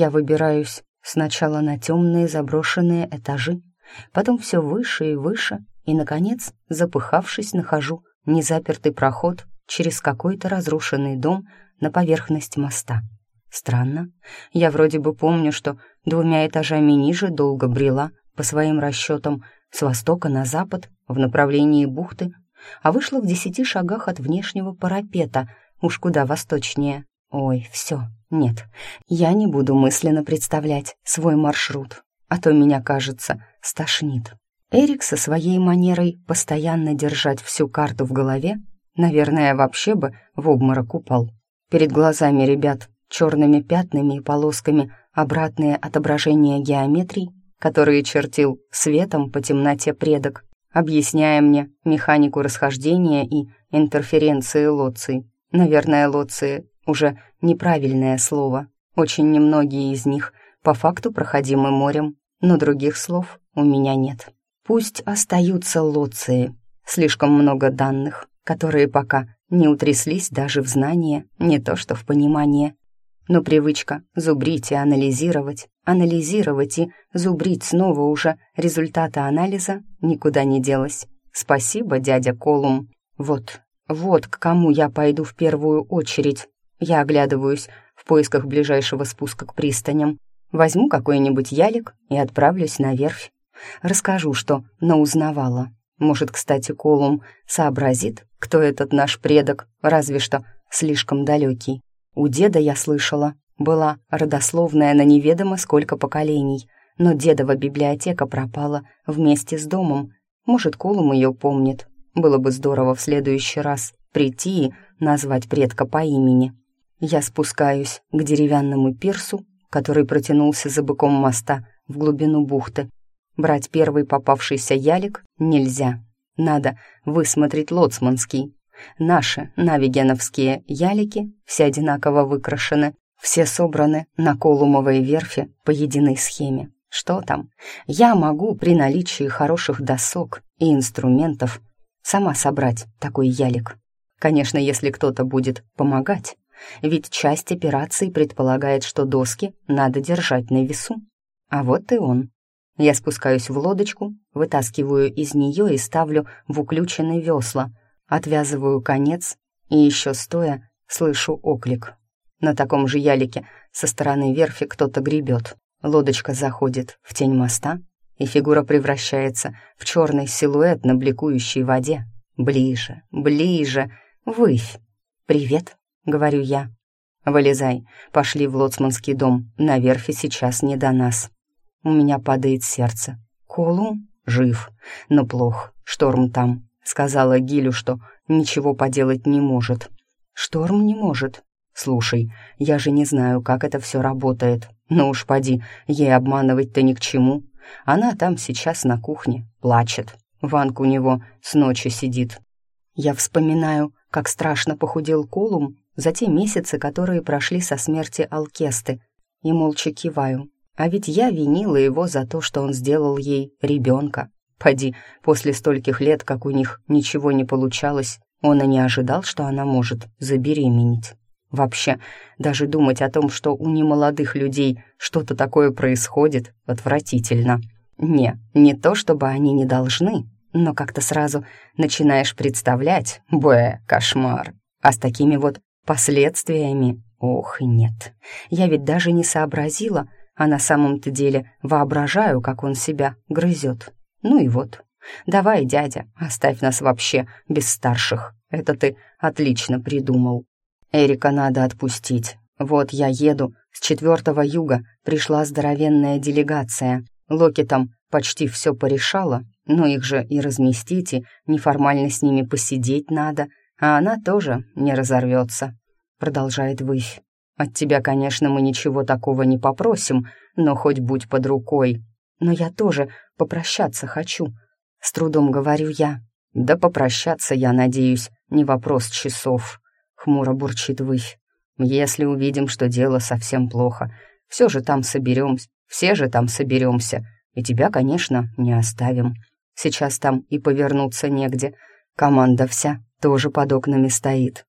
Я выбираюсь сначала на темные заброшенные этажи, потом все выше и выше, и, наконец, запыхавшись, нахожу незапертый проход через какой-то разрушенный дом на поверхность моста. Странно. Я вроде бы помню, что двумя этажами ниже долго брела, по своим расчетам, с востока на запад, в направлении бухты, а вышла в десяти шагах от внешнего парапета, уж куда восточнее. Ой, все, нет, я не буду мысленно представлять свой маршрут, а то меня, кажется, стошнит. Эрик со своей манерой постоянно держать всю карту в голове, наверное, вообще бы в обморок упал. Перед глазами ребят черными пятнами и полосками обратные отображения геометрий, которые чертил светом по темноте предок, объясняя мне механику расхождения и интерференции лоций. Наверное, лоции уже неправильное слово. Очень немногие из них по факту проходимы морем, но других слов у меня нет. Пусть остаются лоции. Слишком много данных, которые пока не утряслись даже в знание, не то что в понимание. Но привычка зубрить и анализировать, анализировать и зубрить снова уже результаты анализа никуда не делась. Спасибо, дядя Колум. Вот, вот к кому я пойду в первую очередь. Я оглядываюсь в поисках ближайшего спуска к пристаням. Возьму какой-нибудь ялик и отправлюсь на верфь. Расскажу, что наузнавала. Может, кстати, Колум сообразит, кто этот наш предок, разве что слишком далекий. У деда, я слышала, была родословная на неведомо сколько поколений, но дедова библиотека пропала вместе с домом. Может, Колум ее помнит. Было бы здорово в следующий раз прийти и назвать предка по имени. Я спускаюсь к деревянному пирсу, который протянулся за быком моста в глубину бухты. Брать первый попавшийся ялик нельзя. Надо высмотреть лоцманский, Наши навигеновские ялики все одинаково выкрашены, все собраны на Колумовой верфи по единой схеме. Что там? Я могу при наличии хороших досок и инструментов сама собрать такой ялик. Конечно, если кто-то будет помогать, ведь часть операции предполагает, что доски надо держать на весу. А вот и он. Я спускаюсь в лодочку, вытаскиваю из нее и ставлю в уключенные весла, Отвязываю конец и еще стоя слышу оклик. На таком же ялике со стороны верфи кто-то гребет. Лодочка заходит в тень моста, и фигура превращается в черный силуэт на бликующей воде. Ближе, ближе, высь. «Привет», — говорю я. «Вылезай, пошли в лоцманский дом, на верфи сейчас не до нас». У меня падает сердце. Колум жив, но плох, шторм там, Сказала Гилю, что ничего поделать не может. Шторм не может. Слушай, я же не знаю, как это все работает. Ну уж поди, ей обманывать-то ни к чему. Она там сейчас на кухне, плачет. Ванка у него с ночи сидит. Я вспоминаю, как страшно похудел Колум за те месяцы, которые прошли со смерти Алкесты, и молча киваю. А ведь я винила его за то, что он сделал ей ребенка. Поди, после стольких лет, как у них ничего не получалось, он и не ожидал, что она может забеременеть. Вообще, даже думать о том, что у немолодых людей что-то такое происходит, отвратительно. Не, не то чтобы они не должны, но как-то сразу начинаешь представлять, бэ, кошмар. А с такими вот последствиями, ох, нет. Я ведь даже не сообразила, а на самом-то деле воображаю, как он себя грызет. Ну и вот. Давай, дядя, оставь нас вообще без старших. Это ты отлично придумал. Эрика надо отпустить. Вот я еду. С четвертого юга пришла здоровенная делегация. Локи там почти все порешала, но их же и разместить, и неформально с ними посидеть надо, а она тоже не разорвется. Продолжает Выфь. От тебя, конечно, мы ничего такого не попросим, но хоть будь под рукой. Но я тоже попрощаться хочу. С трудом говорю я. Да попрощаться, я надеюсь, не вопрос часов. Хмуро бурчит Выфь. Если увидим, что дело совсем плохо, все же там соберемся, все же там соберемся, и тебя, конечно, не оставим. Сейчас там и повернуться негде. Команда вся тоже под окнами стоит.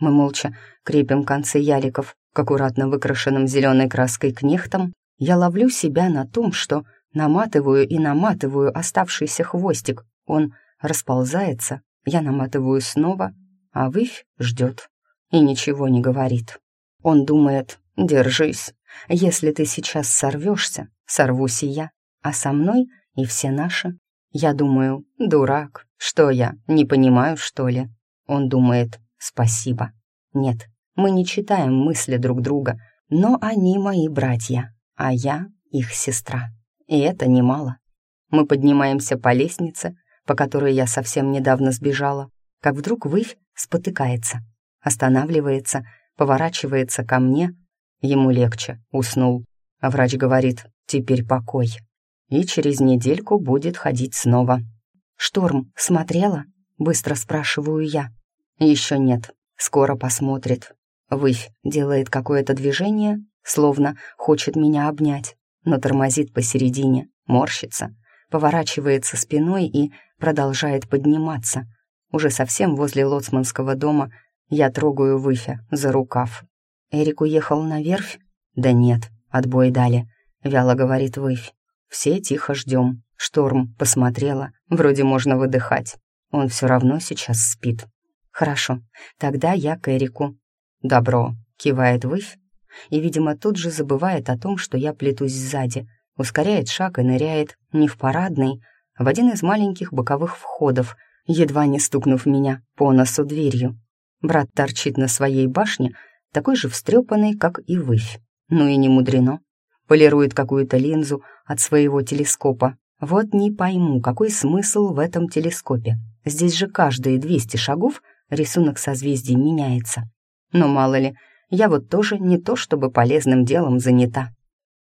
Мы молча крепим концы яликов к аккуратно выкрашенным зеленой краской кнехтам, я ловлю себя на том, что наматываю и наматываю оставшийся хвостик. Он расползается, я наматываю снова, а Выфь ждет и ничего не говорит. Он думает, держись, если ты сейчас сорвешься, сорвусь и я, а со мной и все наши. Я думаю, дурак, что я, не понимаю, что ли? Он думает, спасибо. Нет, мы не читаем мысли друг друга, но они мои братья, а я их сестра. И это немало. Мы поднимаемся по лестнице, по которой я совсем недавно сбежала, как вдруг Выфь спотыкается, останавливается, поворачивается ко мне. Ему легче, уснул. А врач говорит, теперь покой. И через недельку будет ходить снова. «Шторм смотрела?» — быстро спрашиваю я. «Еще нет, скоро посмотрит». Выфь делает какое-то движение, словно хочет меня обнять, но тормозит посередине, морщится, поворачивается спиной и продолжает подниматься. Уже совсем возле лоцманского дома я трогаю Выфя за рукав. «Эрик уехал на верфь?» «Да нет, отбой дали», — вяло говорит Выфь. «Все тихо ждем. Шторм посмотрела, вроде можно выдыхать. Он все равно сейчас спит». «Хорошо, тогда я к Эрику». «Добро», — кивает Выфь, и, видимо, тут же забывает о том, что я плетусь сзади, ускоряет шаг и ныряет не в парадный, а в один из маленьких боковых входов, едва не стукнув меня по носу дверью. Брат торчит на своей башне, такой же встрепанный, как и выфь. Ну и не мудрено. Полирует какую-то линзу от своего телескопа. Вот не пойму, какой смысл в этом телескопе. Здесь же каждые 200 шагов рисунок созвездий меняется. Но мало ли, я вот тоже не то чтобы полезным делом занята.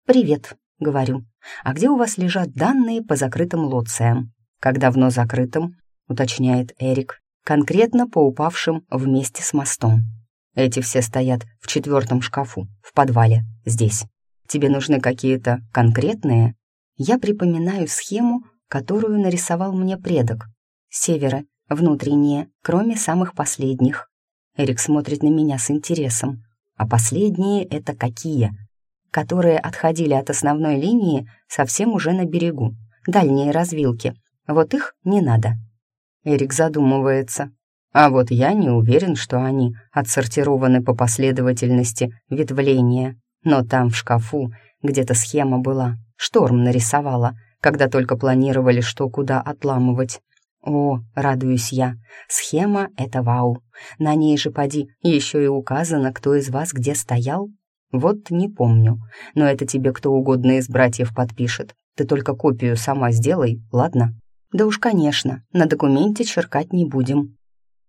«Привет», — говорю. «А где у вас лежат данные по закрытым лоциям?» «Как давно закрытым?» — уточняет Эрик. «Конкретно по упавшим вместе с мостом. Эти все стоят в четвертом шкафу, в подвале, здесь. Тебе нужны какие-то конкретные?» Я припоминаю схему, которую нарисовал мне предок. Севера, внутренние, кроме самых последних. Эрик смотрит на меня с интересом. А последние — это какие? Которые отходили от основной линии совсем уже на берегу. Дальние развилки. Вот их не надо. Эрик задумывается. А вот я не уверен, что они отсортированы по последовательности ветвления. Но там в шкафу где-то схема была. Шторм нарисовала, когда только планировали, что куда отламывать. О, радуюсь я, схема — это вау. На ней же, поди, еще и указано, кто из вас где стоял. Вот не помню, но это тебе кто угодно из братьев подпишет. Ты только копию сама сделай, ладно? Да уж, конечно, на документе черкать не будем.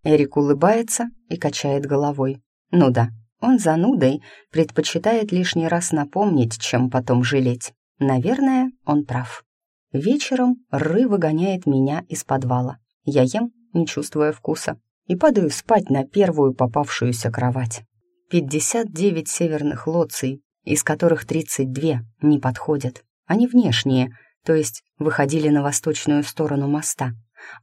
Эрик улыбается и качает головой. Ну да, он занудой предпочитает лишний раз напомнить, чем потом жалеть. Наверное, он прав. Вечером Ры выгоняет меня из подвала. Я ем, не чувствуя вкуса, и падаю спать на первую попавшуюся кровать. 59 северных лоций, из которых 32 не подходят. Они внешние, то есть выходили на восточную сторону моста,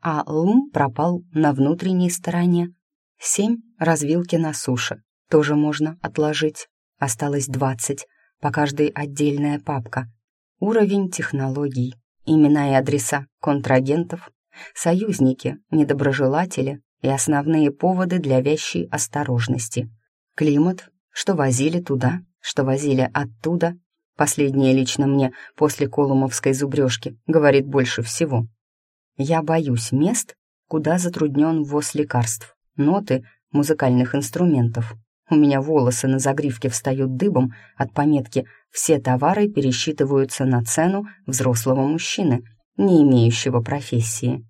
а Лм пропал на внутренней стороне. Семь развилки на суше, тоже можно отложить. Осталось 20, по каждой отдельная папка. Уровень технологий имена и адреса контрагентов, союзники, недоброжелатели и основные поводы для вящей осторожности. Климат, что возили туда, что возили оттуда. Последнее лично мне после колумовской зубрежки говорит больше всего. Я боюсь мест, куда затруднен ввоз лекарств, ноты, музыкальных инструментов. У меня волосы на загривке встают дыбом от пометки «Все товары пересчитываются на цену взрослого мужчины, не имеющего профессии».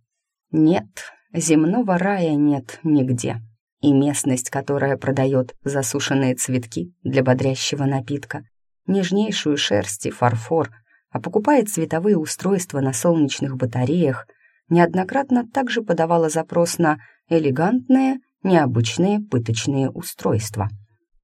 Нет, земного рая нет нигде. И местность, которая продает засушенные цветки для бодрящего напитка, нежнейшую шерсть и фарфор, а покупает световые устройства на солнечных батареях, неоднократно также подавала запрос на элегантные необычные пыточные устройства.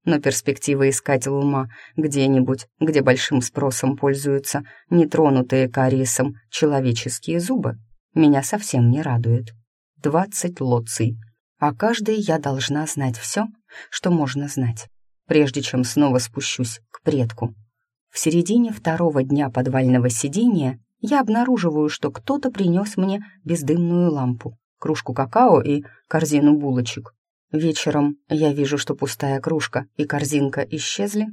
Но перспектива искать лума где-нибудь, где большим спросом пользуются нетронутые кариесом человеческие зубы, меня совсем не радует. Двадцать лоций. О каждой я должна знать все, что можно знать. прежде чем снова спущусь к предку. В середине второго дня подвального сидения я обнаруживаю, что кто-то принес мне бездымную лампу, кружку какао и корзину булочек. Вечером я вижу, что пустая кружка и корзинка исчезли.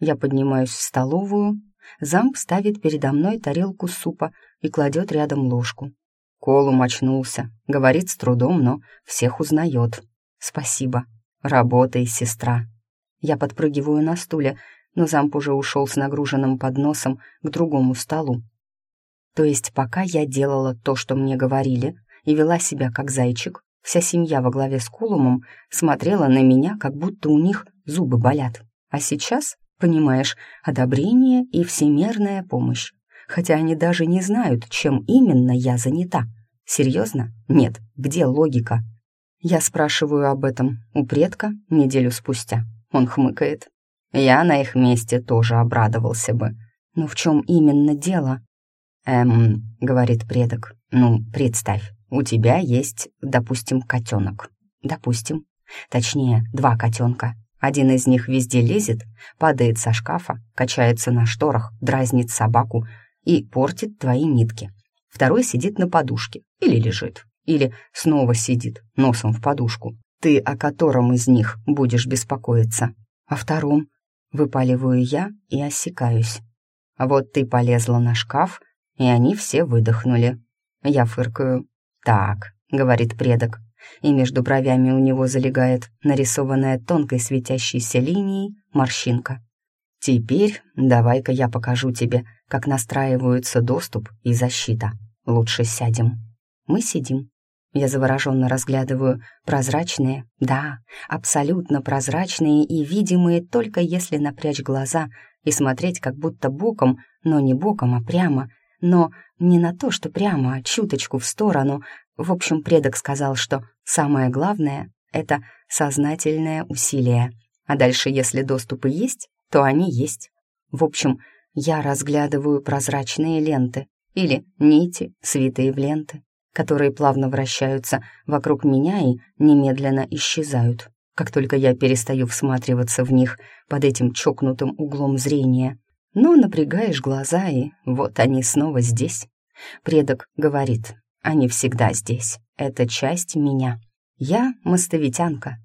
Я поднимаюсь в столовую. Замп ставит передо мной тарелку супа и кладет рядом ложку. Колум очнулся, говорит с трудом, но всех узнает. Спасибо. Работай, сестра. Я подпрыгиваю на стуле, но замп уже ушел с нагруженным подносом к другому столу. То есть пока я делала то, что мне говорили, и вела себя как зайчик, вся семья во главе с Кулумом смотрела на меня, как будто у них зубы болят. А сейчас, понимаешь, одобрение и всемерная помощь. Хотя они даже не знают, чем именно я занята. Серьезно? Нет, где логика? Я спрашиваю об этом у предка неделю спустя. Он хмыкает. Я на их месте тоже обрадовался бы. Но в чем именно дело? Эм, говорит предок. Ну, представь, у тебя есть, допустим, котенок. Допустим. Точнее, два котенка. Один из них везде лезет, падает со шкафа, качается на шторах, дразнит собаку и портит твои нитки. Второй сидит на подушке или лежит, или снова сидит носом в подушку. Ты о котором из них будешь беспокоиться? О втором. Выпаливаю я и осекаюсь. Вот ты полезла на шкаф, и они все выдохнули. Я фыркаю. «Так», — говорит предок, и между бровями у него залегает нарисованная тонкой светящейся линией морщинка. «Теперь давай-ка я покажу тебе, как настраиваются доступ и защита. Лучше сядем». Мы сидим. Я завороженно разглядываю прозрачные, да, абсолютно прозрачные и видимые только если напрячь глаза и смотреть как будто боком, но не боком, а прямо, но не на то, что прямо, а чуточку в сторону. В общем, предок сказал, что самое главное — это сознательное усилие. А дальше, если доступы есть, то они есть. В общем, я разглядываю прозрачные ленты или нити, свитые в ленты которые плавно вращаются вокруг меня и немедленно исчезают, как только я перестаю всматриваться в них под этим чокнутым углом зрения. Но напрягаешь глаза, и вот они снова здесь. Предок говорит, они всегда здесь, это часть меня. Я мостовитянка.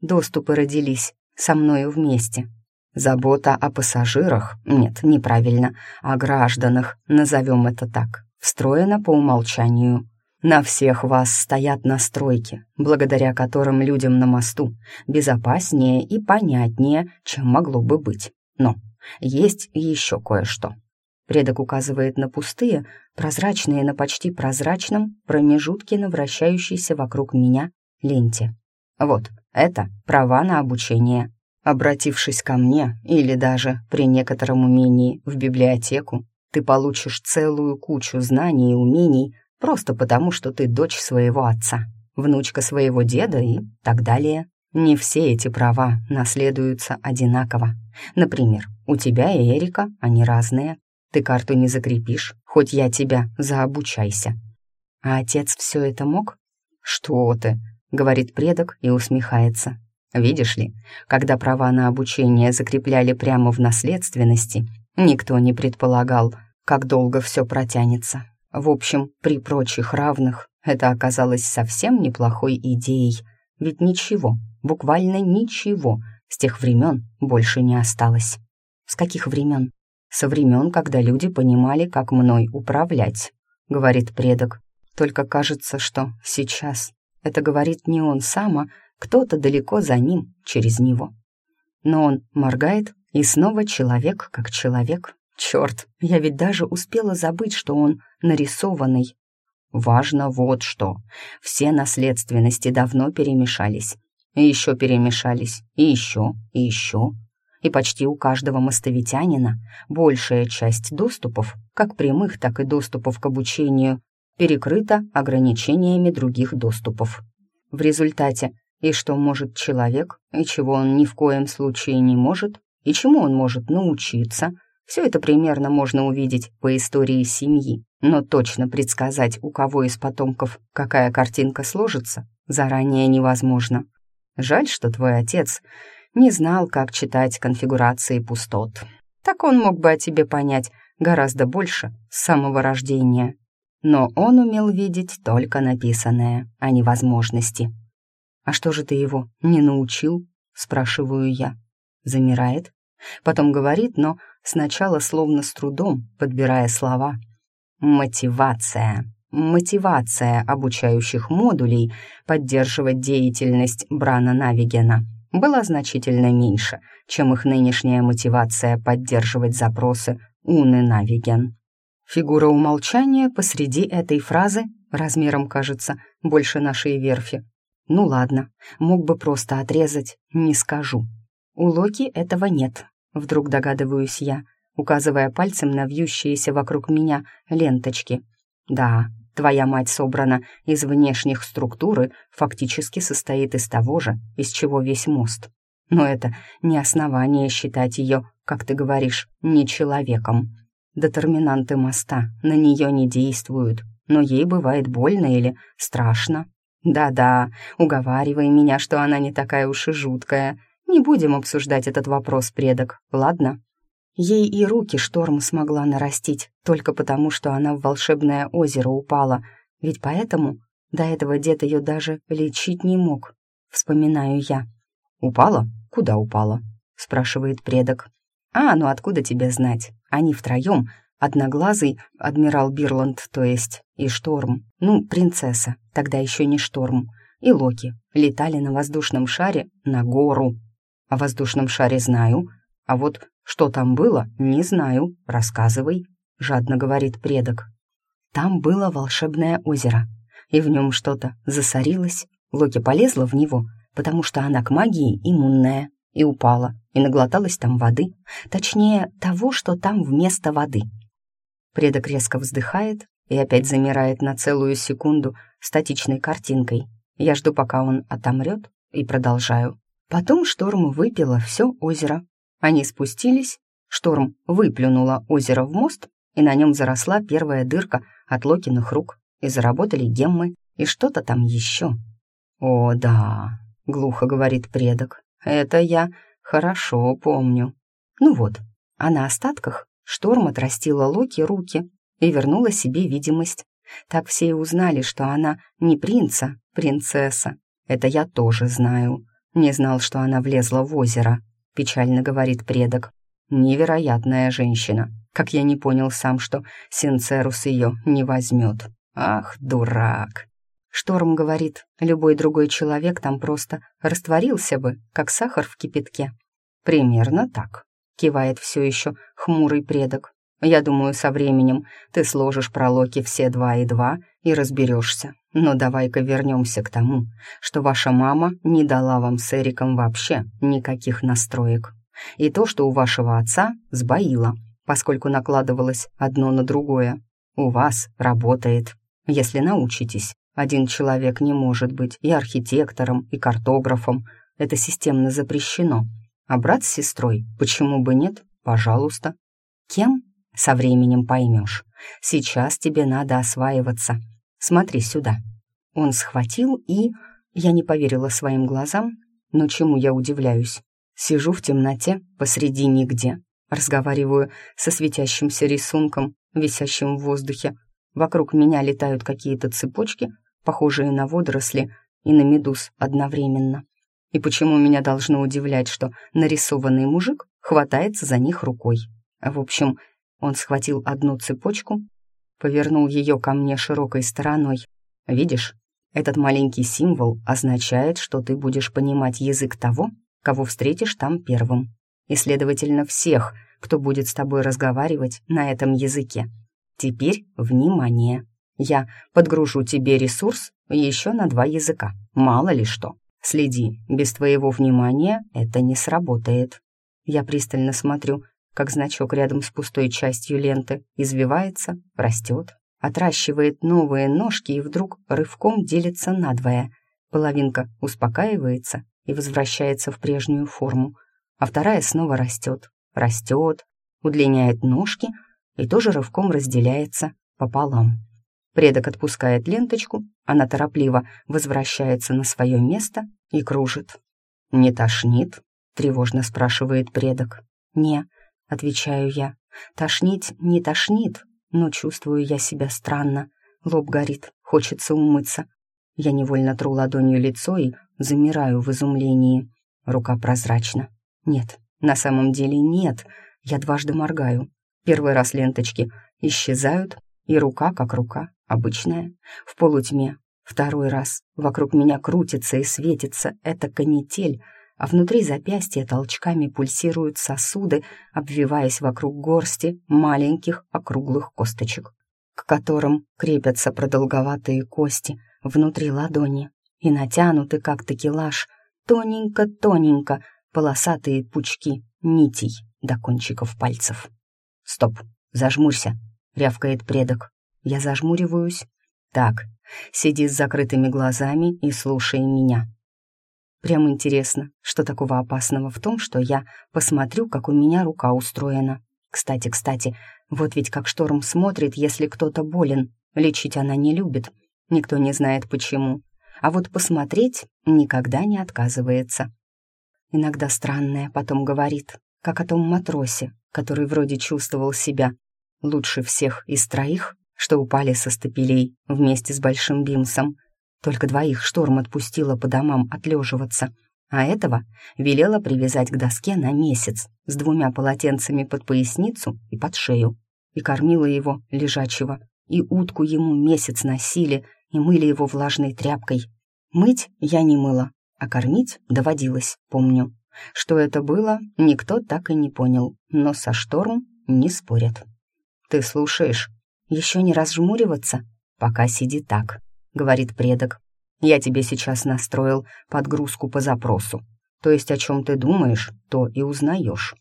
Доступы родились со мною вместе. Забота о пассажирах, нет, неправильно, о гражданах, назовем это так, встроена по умолчанию. На всех вас стоят настройки, благодаря которым людям на мосту безопаснее и понятнее, чем могло бы быть. Но есть еще кое-что. Предок указывает на пустые, прозрачные на почти прозрачном промежутке на вращающейся вокруг меня ленте. Вот, это права на обучение. Обратившись ко мне или даже при некотором умении в библиотеку, ты получишь целую кучу знаний и умений, просто потому, что ты дочь своего отца, внучка своего деда и так далее. Не все эти права наследуются одинаково. Например, у тебя и Эрика, они разные. Ты карту не закрепишь, хоть я тебя заобучайся. А отец все это мог? Что ты, говорит предок и усмехается. Видишь ли, когда права на обучение закрепляли прямо в наследственности, никто не предполагал, как долго все протянется. В общем, при прочих равных это оказалось совсем неплохой идеей, ведь ничего, буквально ничего с тех времен больше не осталось. С каких времен? Со времен, когда люди понимали, как мной управлять, говорит предок. Только кажется, что сейчас это говорит не он сам, а кто-то далеко за ним, через него. Но он моргает, и снова человек как человек. Черт, я ведь даже успела забыть, что он нарисованный. Важно вот что. Все наследственности давно перемешались. И еще перемешались, и еще, и еще. И почти у каждого мостовитянина большая часть доступов, как прямых, так и доступов к обучению, перекрыта ограничениями других доступов. В результате и что может человек, и чего он ни в коем случае не может, и чему он может научиться – все это примерно можно увидеть по истории семьи, но точно предсказать, у кого из потомков какая картинка сложится, заранее невозможно. Жаль, что твой отец не знал, как читать конфигурации пустот. Так он мог бы о тебе понять гораздо больше с самого рождения. Но он умел видеть только написанное, а не возможности. «А что же ты его не научил?» — спрашиваю я. Замирает, потом говорит, но сначала словно с трудом, подбирая слова. «Мотивация. Мотивация обучающих модулей поддерживать деятельность Брана Навигена была значительно меньше, чем их нынешняя мотивация поддерживать запросы Уны Навиген. Фигура умолчания посреди этой фразы размером, кажется, больше нашей верфи. Ну ладно, мог бы просто отрезать, не скажу. У Локи этого нет, вдруг догадываюсь я, указывая пальцем на вьющиеся вокруг меня ленточки. Да, твоя мать собрана из внешних структур и фактически состоит из того же, из чего весь мост. Но это не основание считать ее, как ты говоришь, не человеком. Детерминанты моста на нее не действуют, но ей бывает больно или страшно. Да-да, уговаривай меня, что она не такая уж и жуткая. Не будем обсуждать этот вопрос, предок, ладно? Ей и руки шторм смогла нарастить, только потому, что она в волшебное озеро упала. Ведь поэтому до этого дед ее даже лечить не мог. Вспоминаю я. «Упала? Куда упала?» — спрашивает предок. «А, ну откуда тебе знать? Они втроем, одноглазый, адмирал Бирланд, то есть, и Шторм, ну, принцесса, тогда еще не Шторм, и Локи, летали на воздушном шаре на гору. О воздушном шаре знаю, а вот что там было, не знаю, рассказывай», — жадно говорит предок. Там было волшебное озеро, и в нем что-то засорилось. Локи полезла в него, потому что она к магии иммунная и упала, и наглоталась там воды, точнее, того, что там вместо воды. Предок резко вздыхает и опять замирает на целую секунду статичной картинкой. Я жду, пока он отомрет, и продолжаю. Потом шторм выпила все озеро. Они спустились, шторм выплюнула озеро в мост, и на нем заросла первая дырка от Локиных рук, и заработали геммы, и что-то там еще. «О, да», — глухо говорит предок, это я хорошо помню. Ну вот, а на остатках шторм отрастила Локи руки и вернула себе видимость. Так все и узнали, что она не принца, принцесса. Это я тоже знаю. Не знал, что она влезла в озеро, печально говорит предок. Невероятная женщина. Как я не понял сам, что Синцерус ее не возьмет. Ах, дурак. Шторм говорит, любой другой человек там просто растворился бы, как сахар в кипятке. Примерно так, кивает все еще хмурый предок. Я думаю, со временем ты сложишь про Локи все два и два и разберешься. Но давай-ка вернемся к тому, что ваша мама не дала вам с Эриком вообще никаких настроек. И то, что у вашего отца сбоило, поскольку накладывалось одно на другое. У вас работает, если научитесь. Один человек не может быть и архитектором, и картографом. Это системно запрещено. А брат с сестрой, почему бы нет? Пожалуйста. Кем? Со временем поймешь. Сейчас тебе надо осваиваться. Смотри сюда. Он схватил и... Я не поверила своим глазам, но чему я удивляюсь? Сижу в темноте, посреди нигде. Разговариваю со светящимся рисунком, висящим в воздухе. Вокруг меня летают какие-то цепочки, похожие на водоросли и на медуз одновременно. И почему меня должно удивлять, что нарисованный мужик хватается за них рукой? В общем, он схватил одну цепочку, повернул ее ко мне широкой стороной. Видишь, этот маленький символ означает, что ты будешь понимать язык того, кого встретишь там первым. И, следовательно, всех, кто будет с тобой разговаривать на этом языке. Теперь внимание. Я подгружу тебе ресурс еще на два языка. Мало ли что. Следи, без твоего внимания это не сработает. Я пристально смотрю, как значок рядом с пустой частью ленты извивается, растет, отращивает новые ножки и вдруг рывком делится надвое. Половинка успокаивается и возвращается в прежнюю форму, а вторая снова растет, растет, удлиняет ножки и тоже рывком разделяется пополам. Предок отпускает ленточку, она торопливо возвращается на свое место и кружит. «Не тошнит? тревожно спрашивает предок. «Не», — отвечаю я. «Тошнить не тошнит, но чувствую я себя странно. Лоб горит, хочется умыться. Я невольно тру ладонью лицо и замираю в изумлении. Рука прозрачна. Нет, на самом деле нет. Я дважды моргаю. Первый раз ленточки исчезают, и рука как рука, обычная, в полутьме. Второй раз вокруг меня крутится и светится эта канитель, а внутри запястья толчками пульсируют сосуды, обвиваясь вокруг горсти маленьких округлых косточек, к которым крепятся продолговатые кости внутри ладони и натянуты, как такелаж, тоненько-тоненько, полосатые пучки нитей до кончиков пальцев. «Стоп, зажмурься», — рявкает предок. Я зажмуриваюсь. «Так, сиди с закрытыми глазами и слушай меня». Прям интересно, что такого опасного в том, что я посмотрю, как у меня рука устроена. Кстати, кстати, вот ведь как шторм смотрит, если кто-то болен. Лечить она не любит. Никто не знает почему. А вот посмотреть никогда не отказывается. Иногда странное потом говорит, как о том матросе, который вроде чувствовал себя лучше всех из троих, что упали со стапелей вместе с Большим Бимсом — только двоих шторм отпустила по домам отлеживаться, а этого велела привязать к доске на месяц с двумя полотенцами под поясницу и под шею. И кормила его лежачего, и утку ему месяц носили и мыли его влажной тряпкой. Мыть я не мыла, а кормить доводилось, помню. Что это было, никто так и не понял, но со шторм не спорят. «Ты слушаешь? Еще не разжмуриваться? Пока сиди так», говорит предок. «Я тебе сейчас настроил подгрузку по запросу. То есть о чем ты думаешь, то и узнаешь.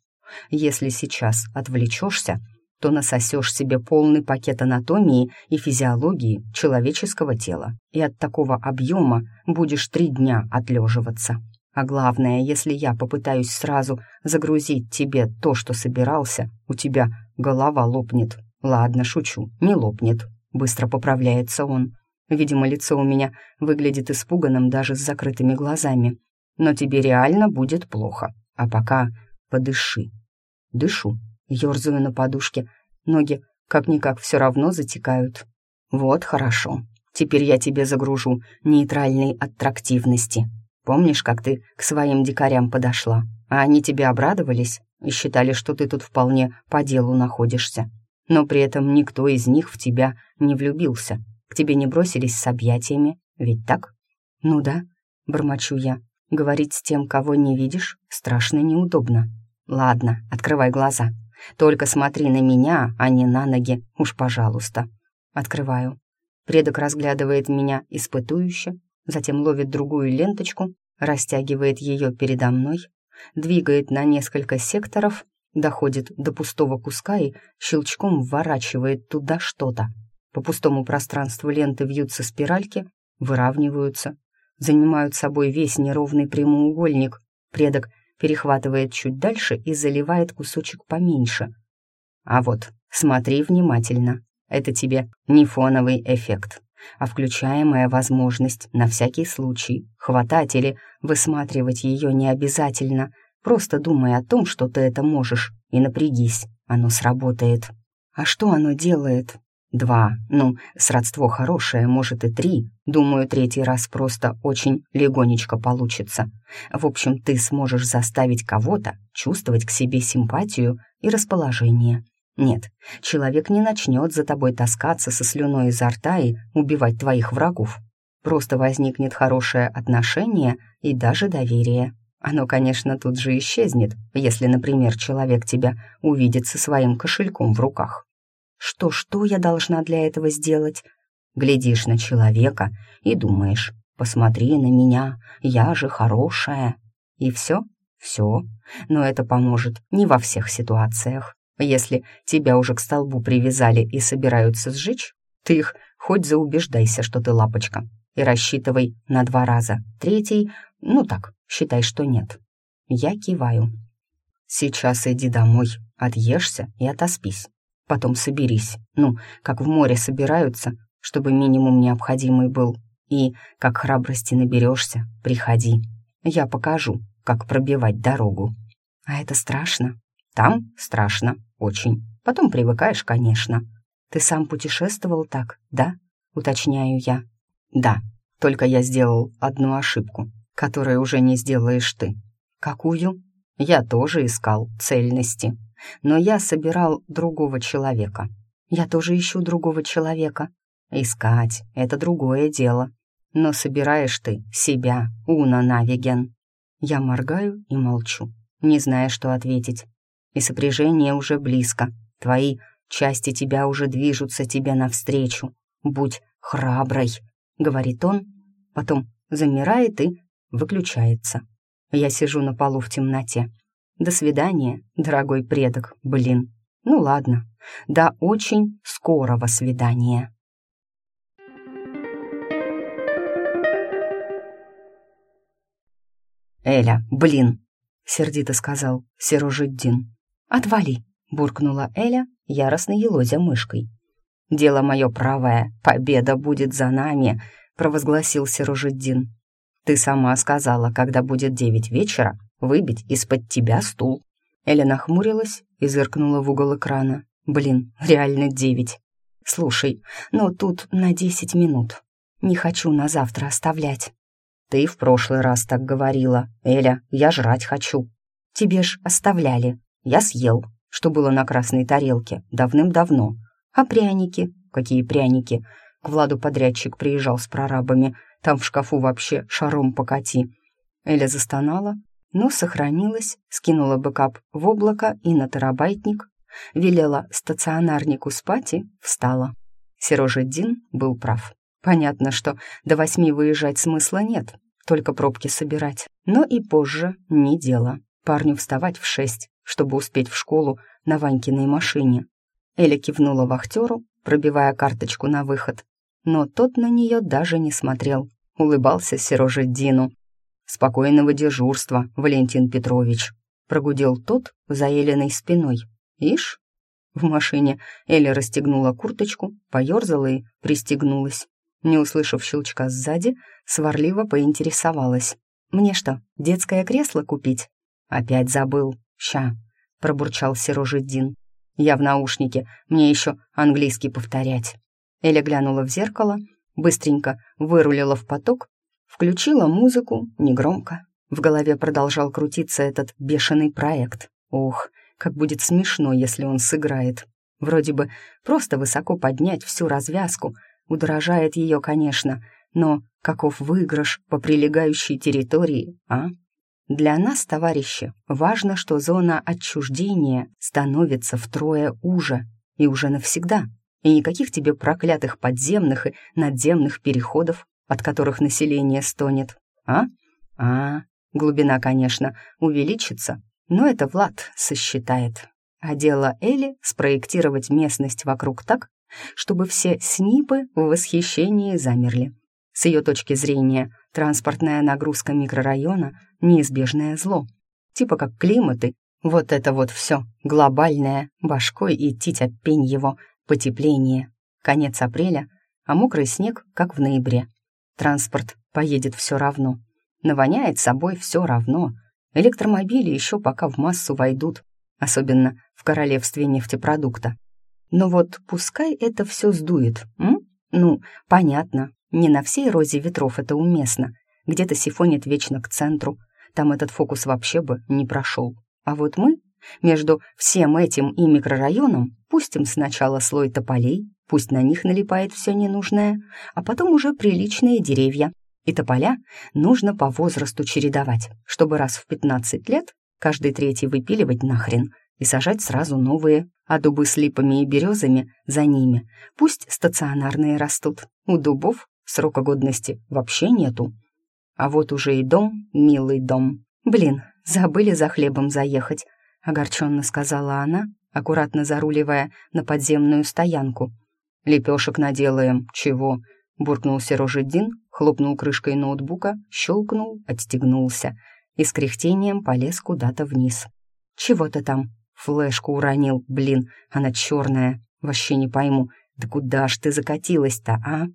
Если сейчас отвлечешься, то насосешь себе полный пакет анатомии и физиологии человеческого тела, и от такого объема будешь три дня отлеживаться. А главное, если я попытаюсь сразу загрузить тебе то, что собирался, у тебя голова лопнет. Ладно, шучу, не лопнет. Быстро поправляется он. Видимо, лицо у меня выглядит испуганным даже с закрытыми глазами. Но тебе реально будет плохо. А пока подыши. Дышу, ерзаю на подушке. Ноги как-никак все равно затекают. Вот хорошо. Теперь я тебе загружу нейтральной аттрактивности. Помнишь, как ты к своим дикарям подошла? А они тебе обрадовались и считали, что ты тут вполне по делу находишься. Но при этом никто из них в тебя не влюбился. К тебе не бросились с объятиями, ведь так? Ну да, бормочу я. Говорить с тем, кого не видишь, страшно неудобно. Ладно, открывай глаза. Только смотри на меня, а не на ноги, уж пожалуйста. Открываю. Предок разглядывает меня испытующе, затем ловит другую ленточку, растягивает ее передо мной, двигает на несколько секторов, доходит до пустого куска и щелчком вворачивает туда что-то. По пустому пространству ленты вьются спиральки, выравниваются, занимают собой весь неровный прямоугольник. Предок перехватывает чуть дальше и заливает кусочек поменьше. А вот, смотри внимательно. Это тебе не фоновый эффект, а включаемая возможность на всякий случай. Хватать или высматривать ее не обязательно. Просто думай о том, что ты это можешь, и напрягись, оно сработает. А что оно делает? Два. Ну, сродство хорошее, может и три. Думаю, третий раз просто очень легонечко получится. В общем, ты сможешь заставить кого-то чувствовать к себе симпатию и расположение. Нет, человек не начнет за тобой таскаться со слюной изо рта и убивать твоих врагов. Просто возникнет хорошее отношение и даже доверие. Оно, конечно, тут же исчезнет, если, например, человек тебя увидит со своим кошельком в руках. Что-что я должна для этого сделать? Глядишь на человека и думаешь, посмотри на меня, я же хорошая. И все? Все. Но это поможет не во всех ситуациях. Если тебя уже к столбу привязали и собираются сжечь, ты их хоть заубеждайся, что ты лапочка, и рассчитывай на два раза. Третий, ну так, считай, что нет. Я киваю. Сейчас иди домой, отъешься и отоспись. Потом соберись. Ну, как в море собираются, чтобы минимум необходимый был. И, как храбрости наберешься, приходи. Я покажу, как пробивать дорогу. А это страшно? Там страшно, очень. Потом привыкаешь, конечно. Ты сам путешествовал так, да? Уточняю я. Да, только я сделал одну ошибку, которую уже не сделаешь ты. Какую? Я тоже искал цельности, но я собирал другого человека. Я тоже ищу другого человека. Искать — это другое дело. Но собираешь ты себя, Уна Навиген. Я моргаю и молчу, не зная, что ответить. И сопряжение уже близко. Твои части тебя уже движутся тебе навстречу. Будь храброй, — говорит он, потом замирает и выключается. Я сижу на полу в темноте. До свидания, дорогой предок, блин. Ну ладно, до очень скорого свидания. «Эля, блин!» — сердито сказал Серожиддин. «Отвали!» — буркнула Эля, яростно елозя мышкой. «Дело мое правое, победа будет за нами!» — провозгласил Серожиддин. «Ты сама сказала, когда будет девять вечера, выбить из-под тебя стул». Эля нахмурилась и зыркнула в угол экрана. «Блин, реально девять. Слушай, но тут на десять минут. Не хочу на завтра оставлять». «Ты в прошлый раз так говорила. Эля, я жрать хочу». «Тебе ж оставляли. Я съел, что было на красной тарелке, давным-давно. А пряники? Какие пряники?» К Владу подрядчик приезжал с прорабами. Там в шкафу вообще шаром покати. Эля застонала, но сохранилась, скинула бэкап в облако и на терабайтник, велела стационарнику спать и встала. Сережа Дин был прав. Понятно, что до восьми выезжать смысла нет, только пробки собирать. Но и позже не дело. Парню вставать в шесть, чтобы успеть в школу на Ванькиной машине. Эля кивнула вахтеру, пробивая карточку на выход. Но тот на нее даже не смотрел. Улыбался Сероже Дину. «Спокойного дежурства, Валентин Петрович», — прогудел тот за Элиной спиной. «Ишь?» В машине Эля расстегнула курточку, поерзала и пристегнулась. Не услышав щелчка сзади, сварливо поинтересовалась. «Мне что, детское кресло купить?» «Опять забыл. Ща», — пробурчал Серожиддин. «Я в наушнике, мне еще английский повторять». Эля глянула в зеркало, быстренько вырулила в поток, включила музыку, негромко. В голове продолжал крутиться этот бешеный проект. Ох, как будет смешно, если он сыграет. Вроде бы просто высоко поднять всю развязку — Удорожает ее, конечно, но каков выигрыш по прилегающей территории, а? Для нас, товарищи, важно, что зона отчуждения становится втрое уже, и уже навсегда, и никаких тебе проклятых подземных и надземных переходов, от которых население стонет, а? А, глубина, конечно, увеличится, но это Влад сосчитает. А дело Эли спроектировать местность вокруг так, чтобы все снипы в восхищении замерли. С ее точки зрения, транспортная нагрузка микрорайона — неизбежное зло. Типа как климаты, вот это вот все глобальное, башкой идти пень его, потепление. Конец апреля, а мокрый снег, как в ноябре. Транспорт поедет все равно. Навоняет собой все равно. Электромобили еще пока в массу войдут, особенно в королевстве нефтепродукта. Но вот пускай это все сдует, м? Ну, понятно, не на всей розе ветров это уместно. Где-то сифонит вечно к центру, там этот фокус вообще бы не прошел. А вот мы между всем этим и микрорайоном пустим сначала слой тополей, пусть на них налипает все ненужное, а потом уже приличные деревья. И тополя нужно по возрасту чередовать, чтобы раз в 15 лет каждый третий выпиливать нахрен — и сажать сразу новые, а дубы с липами и березами за ними. Пусть стационарные растут. У дубов срока годности вообще нету. А вот уже и дом, милый дом. Блин, забыли за хлебом заехать, огорченно сказала она, аккуратно заруливая на подземную стоянку. «Лепешек наделаем, чего?» — буркнул Серожидин, хлопнул крышкой ноутбука, щелкнул, отстегнулся и с кряхтением полез куда-то вниз. «Чего-то там», Флешку уронил, блин, она черная. Вообще не пойму, да куда ж ты закатилась-то, а?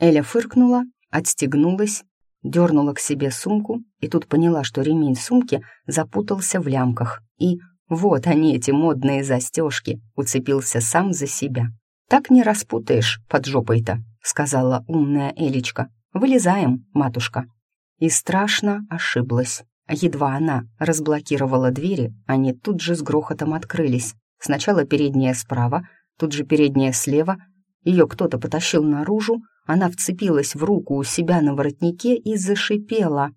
Эля фыркнула, отстегнулась, дернула к себе сумку и тут поняла, что ремень сумки запутался в лямках. И вот они, эти модные застежки, уцепился сам за себя. «Так не распутаешь под жопой-то», — сказала умная Элечка. «Вылезаем, матушка». И страшно ошиблась. Едва она разблокировала двери, они тут же с грохотом открылись. Сначала передняя справа, тут же передняя слева. Ее кто-то потащил наружу, она вцепилась в руку у себя на воротнике и зашипела.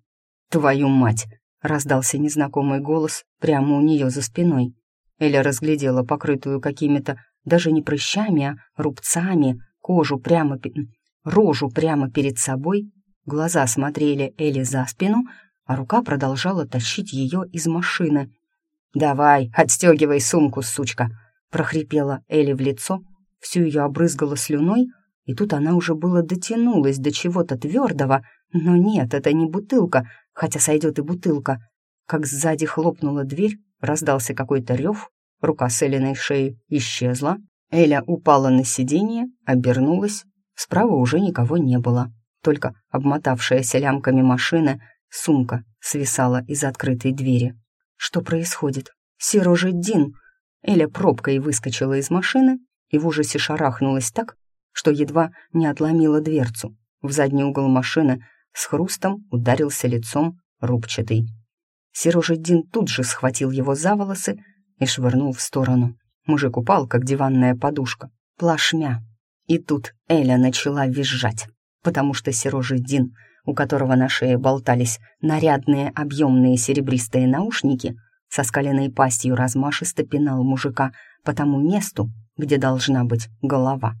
«Твою мать!» — раздался незнакомый голос прямо у нее за спиной. Эля разглядела покрытую какими-то даже не прыщами, а рубцами, кожу прямо, рожу прямо перед собой. Глаза смотрели Эле за спину, а рука продолжала тащить ее из машины. «Давай, отстегивай сумку, сучка!» — прохрипела Элли в лицо, всю ее обрызгала слюной, и тут она уже было дотянулась до чего-то твердого, но нет, это не бутылка, хотя сойдет и бутылка. Как сзади хлопнула дверь, раздался какой-то рев, рука с Элиной шеи исчезла, Эля упала на сиденье, обернулась, справа уже никого не было, только обмотавшаяся лямками машина, сумка свисала из открытой двери. Что происходит? Сирожиддин! Эля пробкой выскочила из машины и в ужасе шарахнулась так, что едва не отломила дверцу. В задний угол машины с хрустом ударился лицом рубчатый. Серожиддин тут же схватил его за волосы и швырнул в сторону. Мужик упал, как диванная подушка, плашмя. И тут Эля начала визжать, потому что Серожиддин, у которого на шее болтались нарядные объемные серебристые наушники, со скаленной пастью размашисто пинал мужика по тому месту, где должна быть голова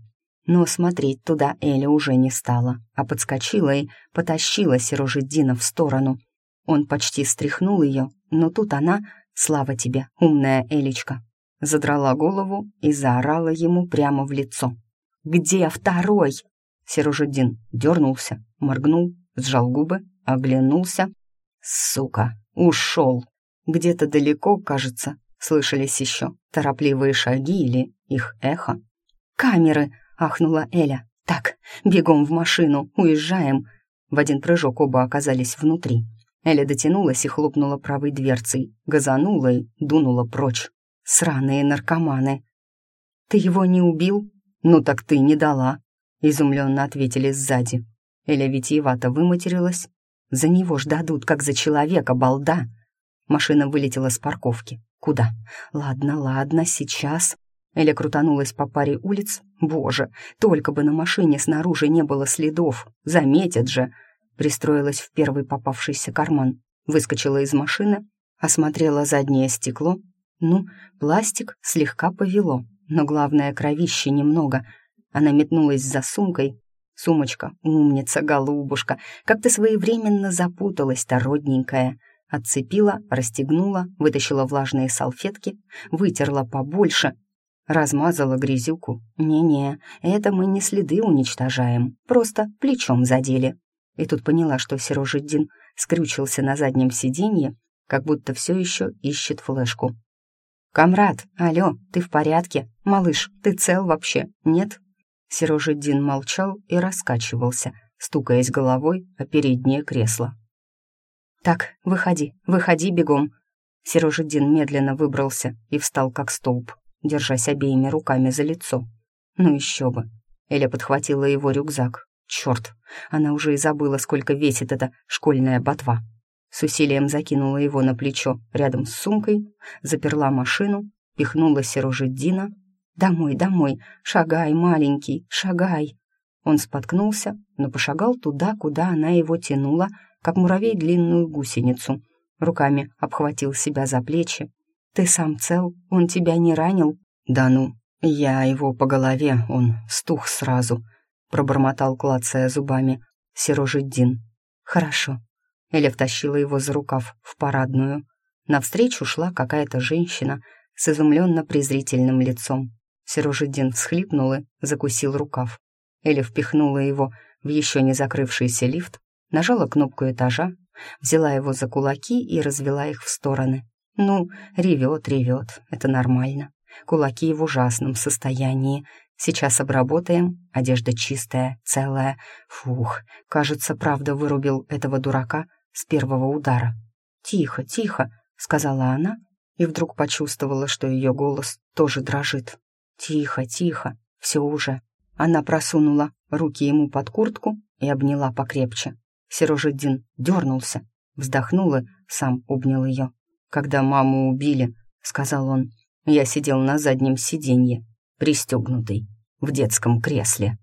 но смотреть туда Эля уже не стала, а подскочила и потащила Серожиддина в сторону. Он почти стряхнул ее, но тут она, слава тебе, умная Элечка, задрала голову и заорала ему прямо в лицо. «Где второй?» Серожиддин дернулся, моргнул, сжал губы, оглянулся. «Сука, ушел!» Где-то далеко, кажется, слышались еще торопливые шаги или их эхо. «Камеры!» Ахнула Эля. «Так, бегом в машину, уезжаем!» В один прыжок оба оказались внутри. Эля дотянулась и хлопнула правой дверцей, газанула и дунула прочь. «Сраные наркоманы!» «Ты его не убил?» «Ну так ты не дала!» Изумленно ответили сзади. Эля витиевато выматерилась. «За него ж дадут, как за человека, балда!» Машина вылетела с парковки. «Куда? Ладно, ладно, сейчас...» Эля крутанулась по паре улиц. Боже, только бы на машине снаружи не было следов. Заметят же. Пристроилась в первый попавшийся карман. Выскочила из машины, осмотрела заднее стекло. Ну, пластик слегка повело, но главное, кровище немного. Она метнулась за сумкой. Сумочка, умница, голубушка, как ты своевременно запуталась-то, родненькая. Отцепила, расстегнула, вытащила влажные салфетки, вытерла побольше — Размазала грязюку. Не-не, это мы не следы уничтожаем, просто плечом задели. И тут поняла, что Серожиддин скрючился на заднем сиденье, как будто все еще ищет флешку. «Камрад, алло, ты в порядке? Малыш, ты цел вообще, нет?» Серожиддин молчал и раскачивался, стукаясь головой о переднее кресло. «Так, выходи, выходи бегом!» Серожиддин медленно выбрался и встал как столб держась обеими руками за лицо. Ну еще бы. Эля подхватила его рюкзак. Черт, она уже и забыла, сколько весит эта школьная ботва. С усилием закинула его на плечо рядом с сумкой, заперла машину, пихнула Серожиддина. «Домой, домой, шагай, маленький, шагай!» Он споткнулся, но пошагал туда, куда она его тянула, как муравей длинную гусеницу. Руками обхватил себя за плечи, «Ты сам цел? Он тебя не ранил?» «Да ну, я его по голове, он стух сразу», — пробормотал, клацая зубами. Серожиддин. «Хорошо». Эля втащила его за рукав в парадную. Навстречу шла какая-то женщина с изумленно-презрительным лицом. Серожиддин всхлипнул и закусил рукав. Эля впихнула его в еще не закрывшийся лифт, нажала кнопку этажа, взяла его за кулаки и развела их в стороны. Ну, ревет, ревет, это нормально. Кулаки в ужасном состоянии. Сейчас обработаем, одежда чистая, целая. Фух, кажется, правда вырубил этого дурака с первого удара. «Тихо, тихо», — сказала она, и вдруг почувствовала, что ее голос тоже дрожит. «Тихо, тихо, все уже». Она просунула руки ему под куртку и обняла покрепче. Серожидин дернулся, вздохнул и сам обнял ее. «Когда маму убили», — сказал он, — «я сидел на заднем сиденье, пристегнутый, в детском кресле».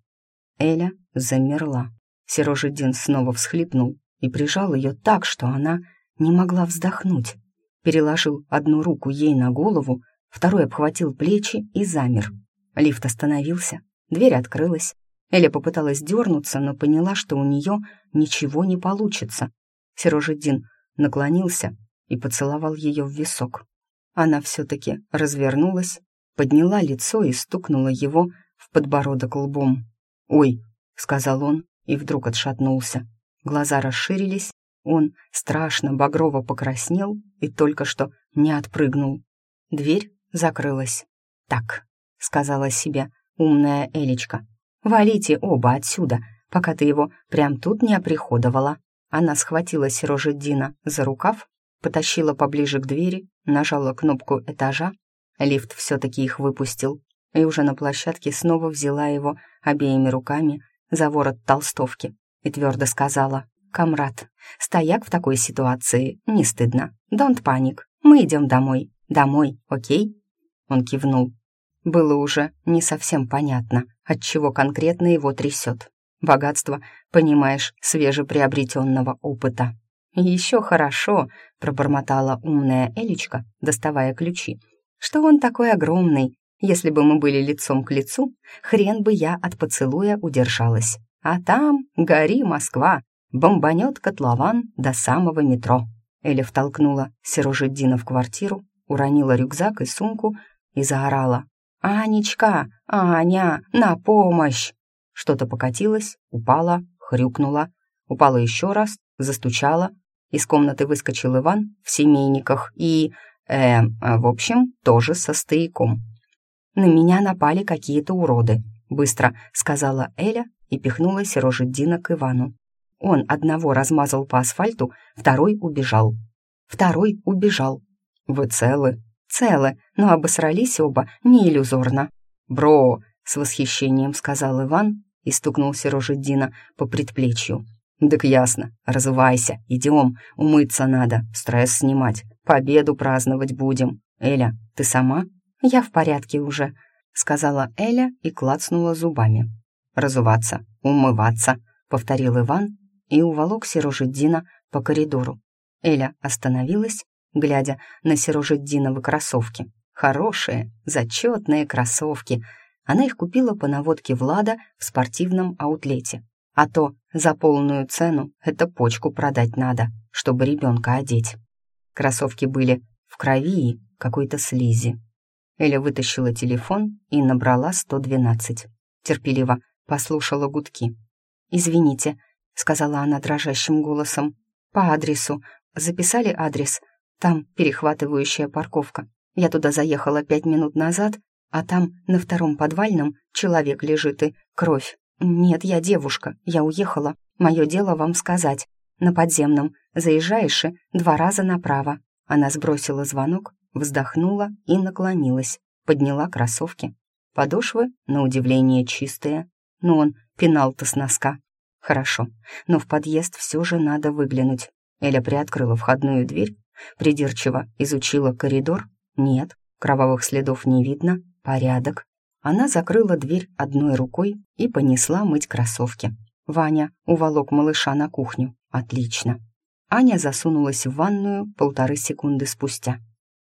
Эля замерла. Серожидин снова всхлипнул и прижал ее так, что она не могла вздохнуть. Переложил одну руку ей на голову, второй обхватил плечи и замер. Лифт остановился, дверь открылась. Эля попыталась дернуться, но поняла, что у нее ничего не получится. Серожидин наклонился и поцеловал ее в висок. Она все-таки развернулась, подняла лицо и стукнула его в подбородок лбом. «Ой!» — сказал он и вдруг отшатнулся. Глаза расширились, он страшно багрово покраснел и только что не отпрыгнул. Дверь закрылась. «Так», — сказала себе умная Элечка, — «валите оба отсюда, пока ты его прям тут не оприходовала». Она схватила Серожиддина за рукав, потащила поближе к двери, нажала кнопку этажа. Лифт все-таки их выпустил, и уже на площадке снова взяла его обеими руками за ворот толстовки и твердо сказала «Камрад, стояк в такой ситуации, не стыдно. Don't паник, мы идем домой. Домой, окей?» Он кивнул. Было уже не совсем понятно, от чего конкретно его трясет. Богатство, понимаешь, свежеприобретенного опыта. «Еще хорошо», — пробормотала умная Элечка, доставая ключи, «что он такой огромный. Если бы мы были лицом к лицу, хрен бы я от поцелуя удержалась. А там гори Москва, бомбанет котлован до самого метро». Эля втолкнула Серожиддина в квартиру, уронила рюкзак и сумку и заорала. «Анечка! Аня! На помощь!» Что-то покатилось, упало, хрюкнуло, упало еще раз, застучало. Из комнаты выскочил Иван в семейниках и... Э, в общем, тоже со стояком. «На меня напали какие-то уроды», — быстро сказала Эля и пихнула Серожиддина к Ивану. Он одного размазал по асфальту, второй убежал. Второй убежал. «Вы целы?» «Целы, но обосрались оба не иллюзорно». «Бро!» — с восхищением сказал Иван и стукнул Серожиддина по предплечью. «Так ясно. Разувайся. Идем. Умыться надо. Стресс снимать. Победу праздновать будем. Эля, ты сама?» «Я в порядке уже», — сказала Эля и клацнула зубами. «Разуваться, умываться», — повторил Иван и уволок Серожиддина по коридору. Эля остановилась, глядя на Серожиддиновы кроссовки. Хорошие, зачетные кроссовки. Она их купила по наводке Влада в спортивном аутлете. А то за полную цену это почку продать надо, чтобы ребенка одеть. Кроссовки были в крови и какой-то слизи. Эля вытащила телефон и набрала 112. Терпеливо послушала гудки. «Извините», — сказала она дрожащим голосом. «По адресу. Записали адрес. Там перехватывающая парковка. Я туда заехала пять минут назад, а там на втором подвальном человек лежит и кровь. Нет, я девушка, я уехала. Мое дело вам сказать. На подземном. Заезжаешь и два раза направо». Она сбросила звонок, вздохнула и наклонилась, подняла кроссовки. Подошвы, на удивление, чистые. Но он пенал-то с носка. Хорошо, но в подъезд все же надо выглянуть. Эля приоткрыла входную дверь, придирчиво изучила коридор. Нет, кровавых следов не видно, порядок. Она закрыла дверь одной рукой и понесла мыть кроссовки. Ваня уволок малыша на кухню. Отлично. Аня засунулась в ванную полторы секунды спустя.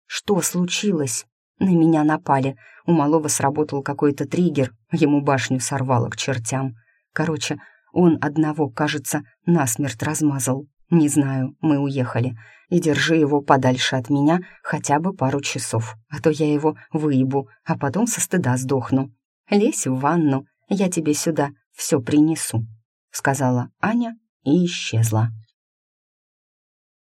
«Что случилось?» «На меня напали. У малого сработал какой-то триггер, ему башню сорвало к чертям. Короче, он одного, кажется, насмерть размазал. Не знаю, мы уехали. И держи его подальше от меня хотя бы пару часов, а то я его выебу, а потом со стыда сдохну. Лезь в ванну, я тебе сюда все принесу», — сказала Аня и исчезла.